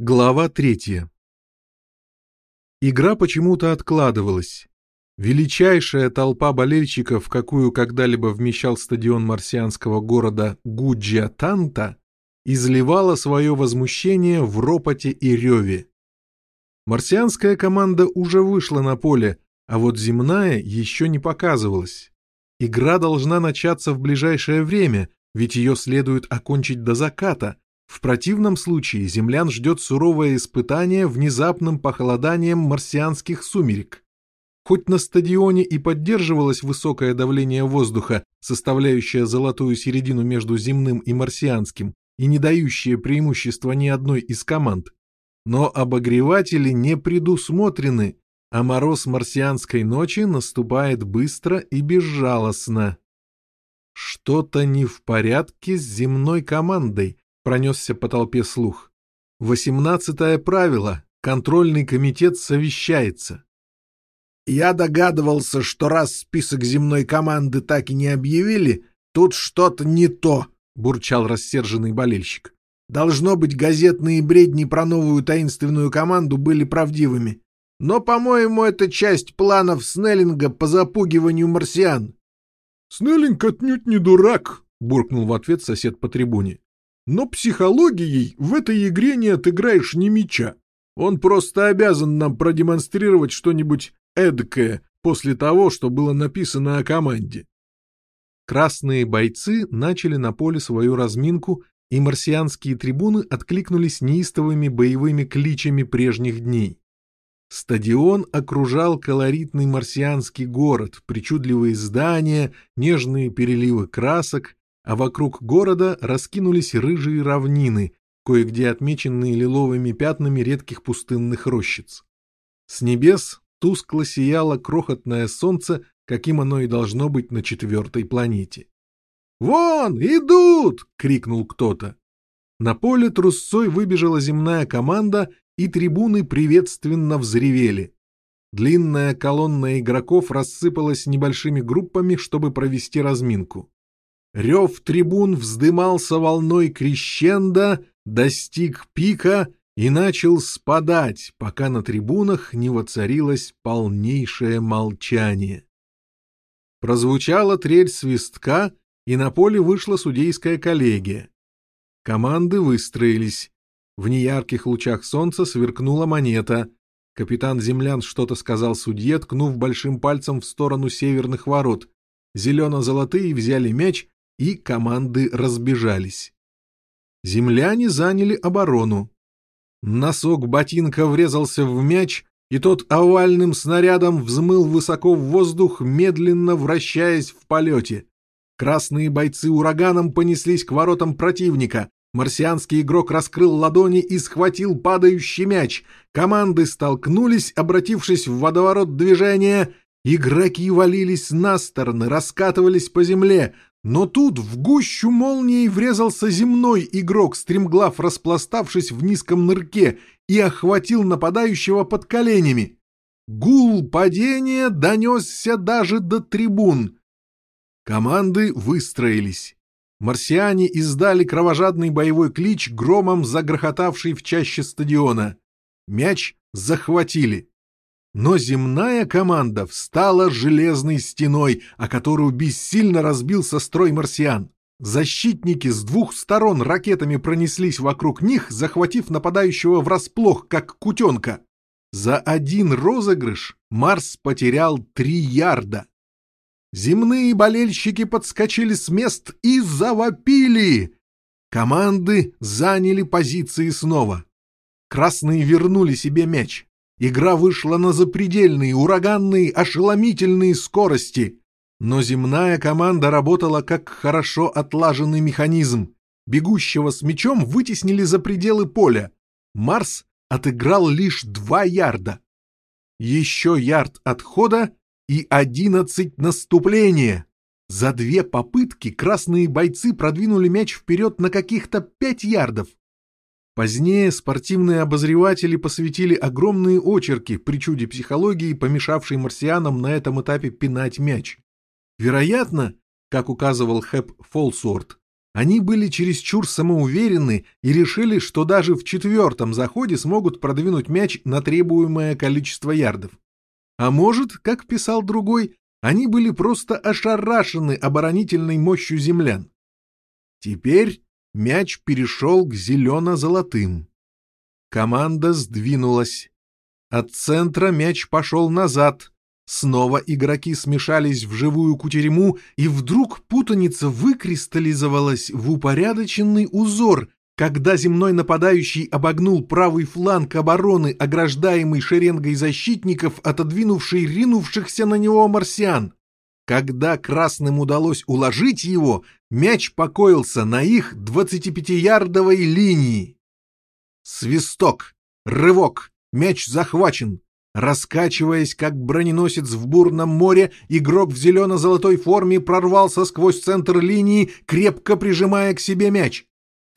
Глава третья. Игра почему-то откладывалась. Величайшая толпа болельщиков, какую когда-либо вмещал стадион марсианского города Гуджиатанта, изливала свое возмущение в ропоте и реве. Марсианская команда уже вышла на поле, а вот земная еще не показывалась. Игра должна начаться в ближайшее время, ведь ее следует окончить до заката, в противном случае землян ждет суровое испытание внезапным похолоданием марсианских сумерек. Хоть на стадионе и поддерживалось высокое давление воздуха, составляющее золотую середину между земным и марсианским, и не дающее преимущества ни одной из команд, но обогреватели не предусмотрены, а мороз марсианской ночи наступает быстро и безжалостно. Что-то не в порядке с земной командой, пронесся по толпе слух. Восемнадцатое правило. Контрольный комитет совещается. Я догадывался, что раз список земной команды так и не объявили, тут что-то не то, бурчал рассерженный болельщик. Должно быть, газетные бредни про новую таинственную команду были правдивыми. Но, по-моему, это часть планов Снеллинга по запугиванию марсиан. — Снеллинг отнюдь не дурак, — буркнул в ответ сосед по трибуне. Но психологией в этой игре не отыграешь ни мяча. Он просто обязан нам продемонстрировать что-нибудь эдкое после того, что было написано о команде. Красные бойцы начали на поле свою разминку, и марсианские трибуны откликнулись неистовыми боевыми кличами прежних дней. Стадион окружал колоритный марсианский город, причудливые здания, нежные переливы красок, а вокруг города раскинулись рыжие равнины, кое-где отмеченные лиловыми пятнами редких пустынных рощиц. С небес тускло сияло крохотное солнце, каким оно и должно быть на четвертой планете. «Вон, идут!» — крикнул кто-то. На поле трусцой выбежала земная команда, и трибуны приветственно взревели. Длинная колонна игроков рассыпалась небольшими группами, чтобы провести разминку. Рев трибун вздымался волной крещенда, достиг пика и начал спадать, пока на трибунах не воцарилось полнейшее молчание. Прозвучала трель свистка, и на поле вышла судейская коллегия. Команды выстроились. В неярких лучах солнца сверкнула монета. Капитан землян что-то сказал судье, ткнув большим пальцем в сторону северных ворот. Зелено-золотые взяли мяч и команды разбежались. Земляне заняли оборону. Носок ботинка врезался в мяч, и тот овальным снарядом взмыл высоко в воздух, медленно вращаясь в полете. Красные бойцы ураганом понеслись к воротам противника. Марсианский игрок раскрыл ладони и схватил падающий мяч. Команды столкнулись, обратившись в водоворот движения. Игроки валились на стороны, раскатывались по земле. Но тут в гущу молнией врезался земной игрок, стремглав распластавшись в низком нырке, и охватил нападающего под коленями. Гул падения донесся даже до трибун. Команды выстроились. Марсиане издали кровожадный боевой клич, громом загрохотавший в чаще стадиона. Мяч захватили. Но земная команда встала железной стеной, о которую бессильно разбился строй марсиан. Защитники с двух сторон ракетами пронеслись вокруг них, захватив нападающего врасплох, как кутенка. За один розыгрыш Марс потерял три ярда. Земные болельщики подскочили с мест и завопили. Команды заняли позиции снова. Красные вернули себе мяч. Игра вышла на запредельные, ураганные, ошеломительные скорости. Но земная команда работала как хорошо отлаженный механизм. Бегущего с мячом вытеснили за пределы поля. Марс отыграл лишь два ярда. Еще ярд отхода и одиннадцать наступления. За две попытки красные бойцы продвинули мяч вперед на каких-то пять ярдов. Позднее спортивные обозреватели посвятили огромные очерки причуде психологии, помешавшей марсианам на этом этапе пинать мяч. Вероятно, как указывал Хэп Фолсуорт, Они были чересчур самоуверены и решили, что даже в четвертом заходе смогут продвинуть мяч на требуемое количество ярдов. А может, как писал другой, они были просто ошарашены оборонительной мощью землян. Теперь мяч перешел к зелено-золотым. Команда сдвинулась. От центра мяч пошел назад. Снова игроки смешались в живую кутерьму, и вдруг путаница выкристаллизовалась в упорядоченный узор, когда земной нападающий обогнул правый фланг обороны, ограждаемый шеренгой защитников, отодвинувший ринувшихся на него марсиан. Когда красным удалось уложить его, мяч покоился на их 25-ярдовой линии. Свисток, рывок, мяч захвачен. Раскачиваясь, как броненосец в бурном море, игрок в зелено-золотой форме прорвался сквозь центр линии, крепко прижимая к себе мяч.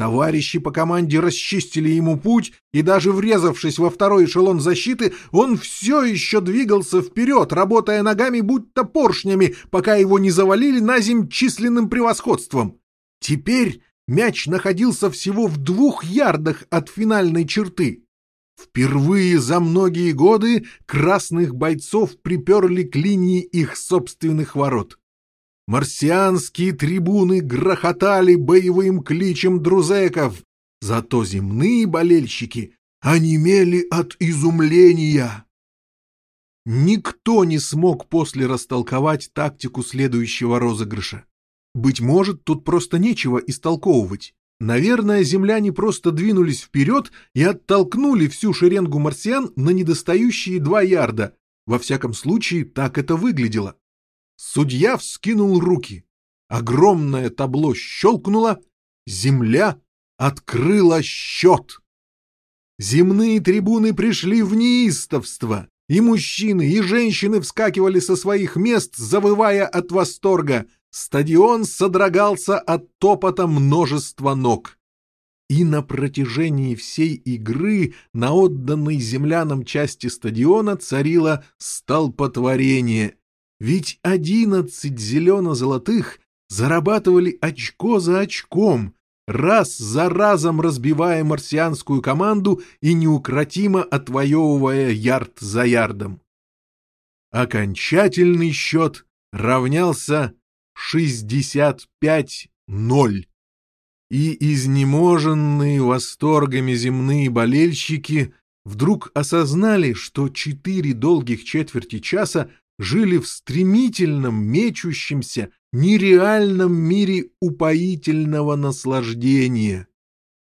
Товарищи по команде расчистили ему путь, и даже врезавшись во второй эшелон защиты, он все еще двигался вперед, работая ногами будто поршнями, пока его не завалили на земь численным превосходством. Теперь мяч находился всего в двух ярдах от финальной черты. Впервые за многие годы красных бойцов приперли к линии их собственных ворот. Марсианские трибуны грохотали боевым кличем друзеков, зато земные болельщики онемели от изумления. Никто не смог после растолковать тактику следующего розыгрыша. Быть может, тут просто нечего истолковывать. Наверное, земляне просто двинулись вперед и оттолкнули всю шеренгу марсиан на недостающие два ярда. Во всяком случае, так это выглядело. Судья вскинул руки. Огромное табло щелкнуло. Земля открыла счет. Земные трибуны пришли в неистовство. И мужчины, и женщины вскакивали со своих мест, завывая от восторга. Стадион содрогался от топота множества ног. И на протяжении всей игры на отданной землянам части стадиона царило столпотворение — ведь одиннадцать зелено-золотых зарабатывали очко за очком, раз за разом разбивая марсианскую команду и неукротимо отвоевывая ярд за ярдом. Окончательный счет равнялся 65-0. И изнеможенные восторгами земные болельщики вдруг осознали, что четыре долгих четверти часа жили в стремительном, мечущемся, нереальном мире упоительного наслаждения.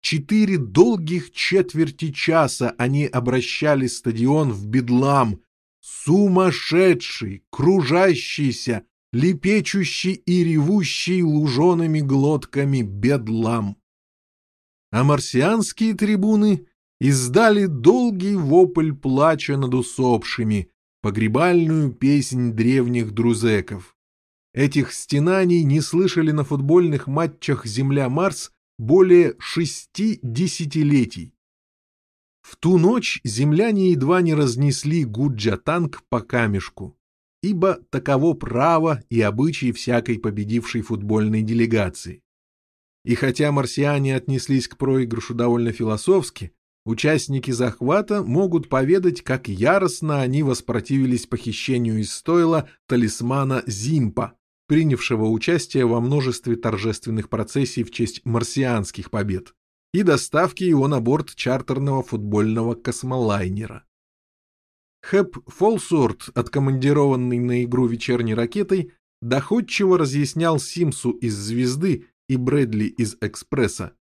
Четыре долгих четверти часа они обращали стадион в бедлам, сумасшедший, кружащийся, лепечущий и ревущий лужеными глотками бедлам. А марсианские трибуны издали долгий вопль плача над усопшими, погребальную песнь древних друзеков. Этих стенаний не слышали на футбольных матчах Земля-Марс более шести десятилетий. В ту ночь земляне едва не разнесли Гуджа-танк по камешку, ибо таково право и обычай всякой победившей футбольной делегации. И хотя марсиане отнеслись к проигрышу довольно философски, Участники захвата могут поведать, как яростно они воспротивились похищению из стойла талисмана Зимпа, принявшего участие во множестве торжественных процессий в честь марсианских побед, и доставке его на борт чартерного футбольного космолайнера. Хэп Фолсорт, откомандированный на игру вечерней ракетой, доходчиво разъяснял Симсу из «Звезды» и Брэдли из «Экспресса»,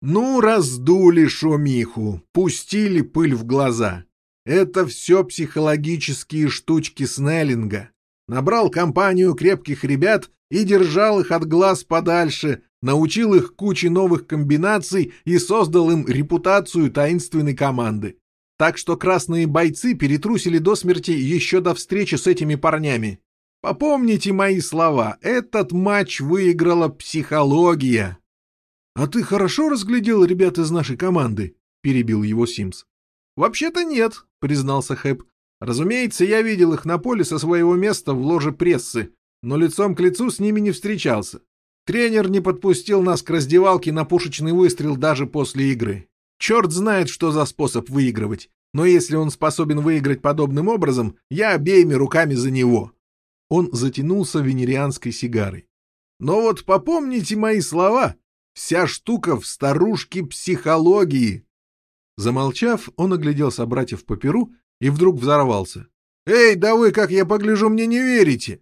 ну, раздули шумиху, пустили пыль в глаза. Это все психологические штучки Снеллинга. Набрал компанию крепких ребят и держал их от глаз подальше, научил их куче новых комбинаций и создал им репутацию таинственной команды. Так что красные бойцы перетрусили до смерти еще до встречи с этими парнями. Попомните мои слова, этот матч выиграла психология. «А ты хорошо разглядел ребят из нашей команды?» — перебил его Симс. «Вообще-то нет», — признался Хэп. «Разумеется, я видел их на поле со своего места в ложе прессы, но лицом к лицу с ними не встречался. Тренер не подпустил нас к раздевалке на пушечный выстрел даже после игры. Черт знает, что за способ выигрывать, но если он способен выиграть подобным образом, я обеими руками за него. Он затянулся венерианской сигарой. Но вот попомните мои слова. Вся штука в старушке психологии. Замолчав, он оглядел собратьев по перу и вдруг взорвался. «Эй, да вы, как я погляжу, мне не верите!»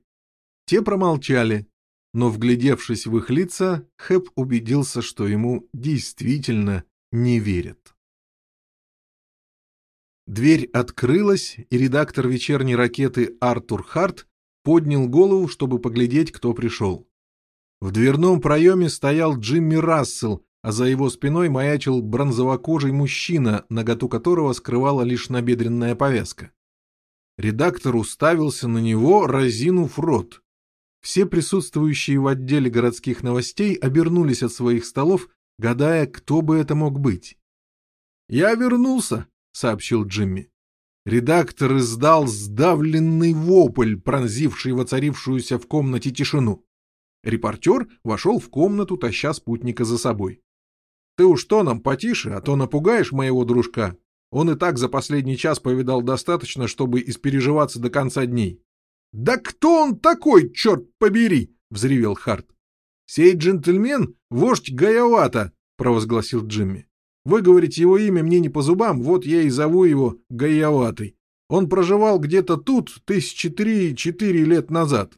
Те промолчали, но, вглядевшись в их лица, Хэп убедился, что ему действительно не верят. Дверь открылась, и редактор вечерней ракеты Артур Харт поднял голову, чтобы поглядеть, кто пришел. В дверном проеме стоял Джимми Рассел, а за его спиной маячил бронзовокожий мужчина, наготу которого скрывала лишь набедренная повязка. Редактор уставился на него, разинув рот. Все присутствующие в отделе городских новостей обернулись от своих столов, гадая, кто бы это мог быть. «Я вернулся», — сообщил Джимми. Редактор издал сдавленный вопль, пронзивший воцарившуюся в комнате тишину. Репортер вошел в комнату, таща спутника за собой. «Ты уж то нам потише, а то напугаешь моего дружка. Он и так за последний час повидал достаточно, чтобы испереживаться до конца дней». «Да кто он такой, черт побери!» — взревел Харт. «Сей джентльмен — вождь Гаявата», — провозгласил Джимми. «Выговорить его имя мне не по зубам, вот я и зову его Гаяватой. Он проживал где-то тут тысячи три-четыре лет назад».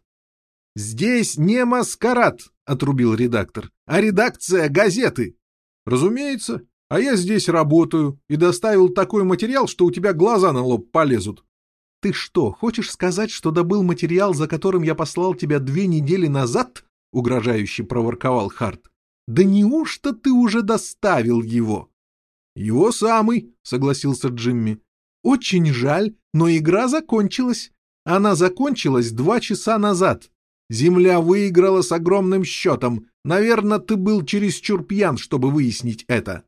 «Здесь не маскарад», — отрубил редактор, — «а редакция газеты». «Разумеется. А я здесь работаю и доставил такой материал, что у тебя глаза на лоб полезут. «Ты что, хочешь сказать, что добыл материал, за которым я послал тебя две недели назад?» — угрожающе проворковал Харт. «Да неужто ты уже доставил его?» «Его самый», — согласился Джимми. «Очень жаль, но игра закончилась. Она закончилась два часа назад. Земля выиграла с огромным счетом. Наверное, ты был чересчур пьян, чтобы выяснить это».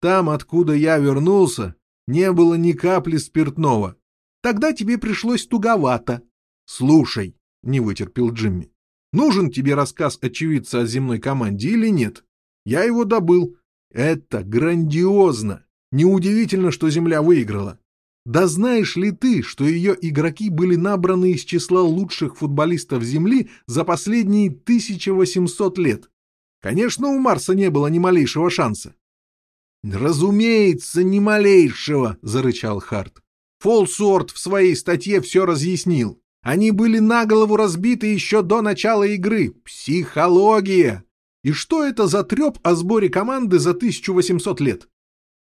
«Там, откуда я вернулся, не было ни капли спиртного. Тогда тебе пришлось туговато. Слушай, не вытерпел Джимми. Нужен тебе рассказ очевидца о земной команде или нет? Я его добыл. Это грандиозно. Неудивительно, что Земля выиграла. Да знаешь ли ты, что ее игроки были набраны из числа лучших футболистов Земли за последние 1800 лет? Конечно, у Марса не было ни малейшего шанса. «Разумеется, ни малейшего!» — зарычал Харт. Фолсорт в своей статье все разъяснил. Они были на голову разбиты еще до начала игры. Психология! И что это за треп о сборе команды за 1800 лет?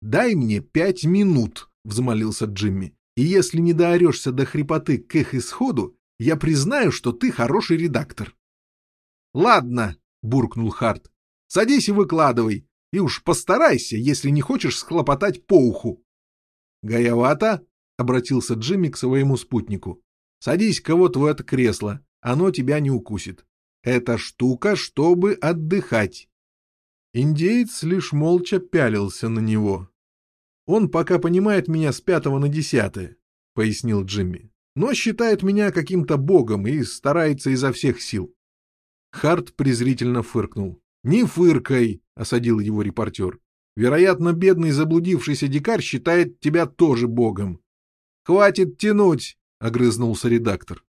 «Дай мне пять минут», — взмолился Джимми. «И если не доорешься до хрипоты к их исходу, я признаю, что ты хороший редактор». «Ладно», — буркнул Харт. «Садись и выкладывай. И уж постарайся, если не хочешь схлопотать по уху». «Гаявата?» — обратился Джимми к своему спутнику. «Садись-ка вот в это кресло, оно тебя не укусит. Эта штука, чтобы отдыхать». Индеец лишь молча пялился на него. «Он пока понимает меня с пятого на десятое», — пояснил Джимми, «но считает меня каким-то богом и старается изо всех сил». Харт презрительно фыркнул. «Не фыркай!» — осадил его репортер. «Вероятно, бедный заблудившийся дикарь считает тебя тоже богом. «Хватит тянуть!» — огрызнулся редактор.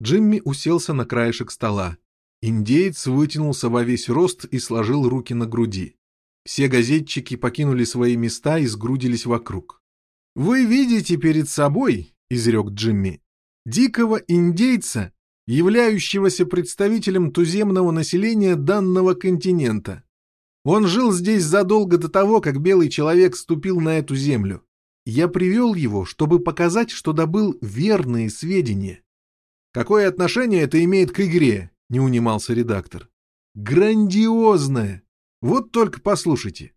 Джимми уселся на краешек стола. Индеец вытянулся во весь рост и сложил руки на груди. Все газетчики покинули свои места и сгрудились вокруг. «Вы видите перед собой, — изрек Джимми, — дикого индейца, являющегося представителем туземного населения данного континента. Он жил здесь задолго до того, как белый человек ступил на эту землю. Я привел его, чтобы показать, что добыл верные сведения. Какое отношение это имеет к игре? Не унимался редактор. Грандиозное! Вот только послушайте.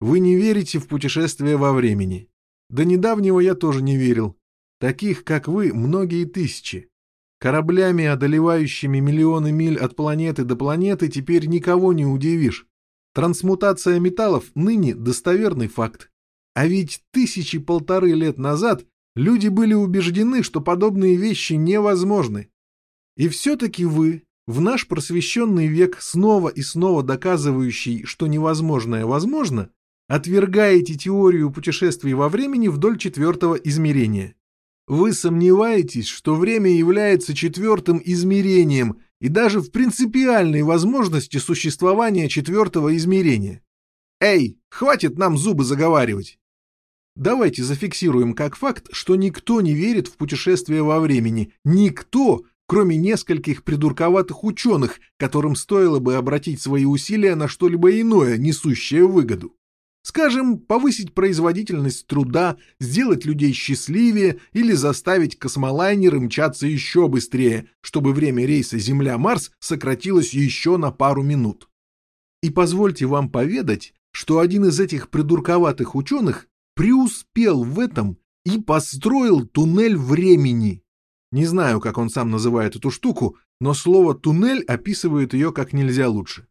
Вы не верите в путешествия во времени. До недавнего я тоже не верил. Таких, как вы, многие тысячи. Кораблями, одолевающими миллионы миль от планеты до планеты, теперь никого не удивишь. Трансмутация металлов ныне достоверный факт. А ведь тысячи полторы лет назад люди были убеждены, что подобные вещи невозможны. И все-таки вы, в наш просвещенный век, снова и снова доказывающий, что невозможное возможно, отвергаете теорию путешествий во времени вдоль четвертого измерения. Вы сомневаетесь, что время является четвертым измерением и даже в принципиальной возможности существования четвертого измерения. Эй, хватит нам зубы заговаривать! Давайте зафиксируем как факт, что никто не верит в путешествие во времени. Никто, кроме нескольких придурковатых ученых, которым стоило бы обратить свои усилия на что-либо иное, несущее выгоду. Скажем, повысить производительность труда, сделать людей счастливее или заставить космолайнеры мчаться еще быстрее, чтобы время рейса Земля-Марс сократилось еще на пару минут. И позвольте вам поведать, что один из этих придурковатых ученых преуспел в этом и построил туннель времени. Не знаю, как он сам называет эту штуку, но слово «туннель» описывает ее как нельзя лучше.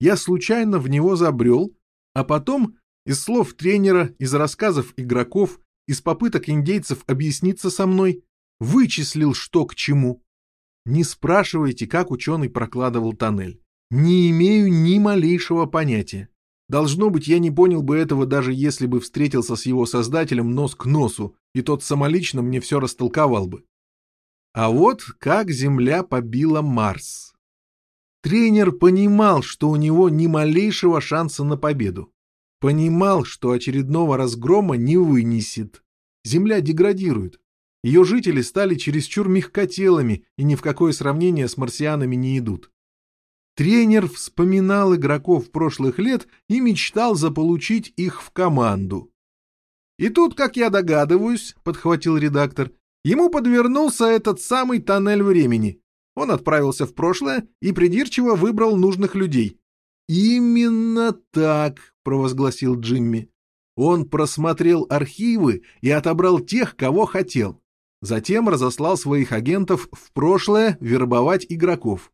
Я случайно в него забрел, а потом из слов тренера, из рассказов игроков, из попыток индейцев объясниться со мной, вычислил, что к чему. Не спрашивайте, как ученый прокладывал тоннель. Не имею ни малейшего понятия. Должно быть, я не понял бы этого, даже если бы встретился с его создателем нос к носу, и тот самолично мне все растолковал бы. А вот как Земля побила Марс. Тренер понимал, что у него ни малейшего шанса на победу. Понимал, что очередного разгрома не вынесет. Земля деградирует. Ее жители стали чересчур мягкотелыми и ни в какое сравнение с марсианами не идут. Тренер вспоминал игроков прошлых лет и мечтал заполучить их в команду. И тут, как я догадываюсь, подхватил редактор, ему подвернулся этот самый тоннель времени. Он отправился в прошлое и придирчиво выбрал нужных людей. Именно так, провозгласил Джимми. Он просмотрел архивы и отобрал тех, кого хотел. Затем разослал своих агентов в прошлое вербовать игроков.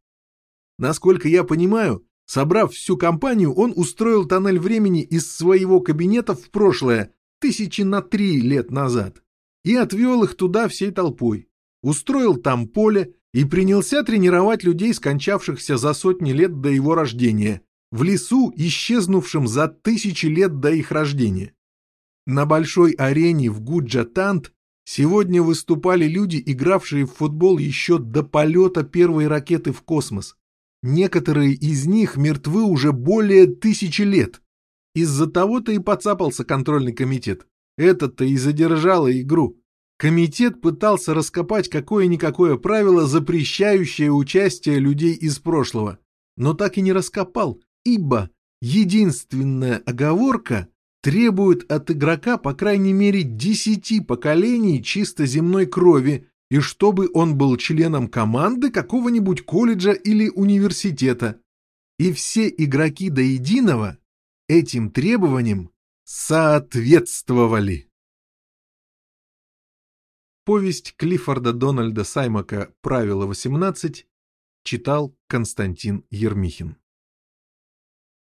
Насколько я понимаю, собрав всю компанию, он устроил тоннель времени из своего кабинета в прошлое, тысячи на три лет назад, и отвел их туда всей толпой. Устроил там поле и принялся тренировать людей, скончавшихся за сотни лет до его рождения, в лесу, исчезнувшем за тысячи лет до их рождения. На большой арене в Гуджатант сегодня выступали люди, игравшие в футбол еще до полета первой ракеты в космос. Некоторые из них мертвы уже более тысячи лет. Из-за того-то и подцапался контрольный комитет. Этот-то и задержало игру. Комитет пытался раскопать какое-никакое правило, запрещающее участие людей из прошлого, но так и не раскопал ибо единственная оговорка требует от игрока по крайней мере десяти поколений чисто земной крови, и чтобы он был членом команды какого-нибудь колледжа или университета. И все игроки до единого этим требованиям соответствовали. Повесть Клиффорда Дональда Саймака «Правило 18» читал Константин Ермихин.